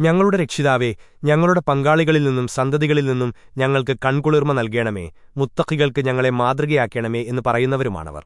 ഞങ്ങളുടെ രക്ഷിതാവേ ഞങ്ങളുടെ പങ്കാളികളിൽ നിന്നും സന്തതികളിൽ നിന്നും ഞങ്ങൾക്ക് കൺകുളിർമ നൽകണമേ മുത്തഖികൾക്ക് ഞങ്ങളെ മാതൃകയാക്കണമേ എന്ന് പറയുന്നവരുമാണവർ.